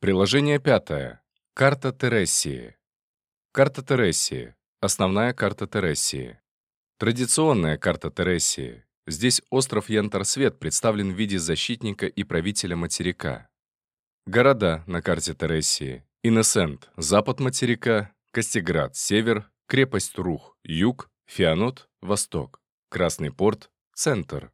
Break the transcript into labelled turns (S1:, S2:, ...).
S1: Приложение пятое. Карта Тересии. Карта Тересии. Основная карта Тересии. Традиционная карта Тересии. Здесь остров Янтарсвет представлен в виде защитника и правителя материка. Города на карте Тересии. Инесент – запад материка, Костеград – север, крепость Рух – юг, Фианот – восток, Красный порт – центр.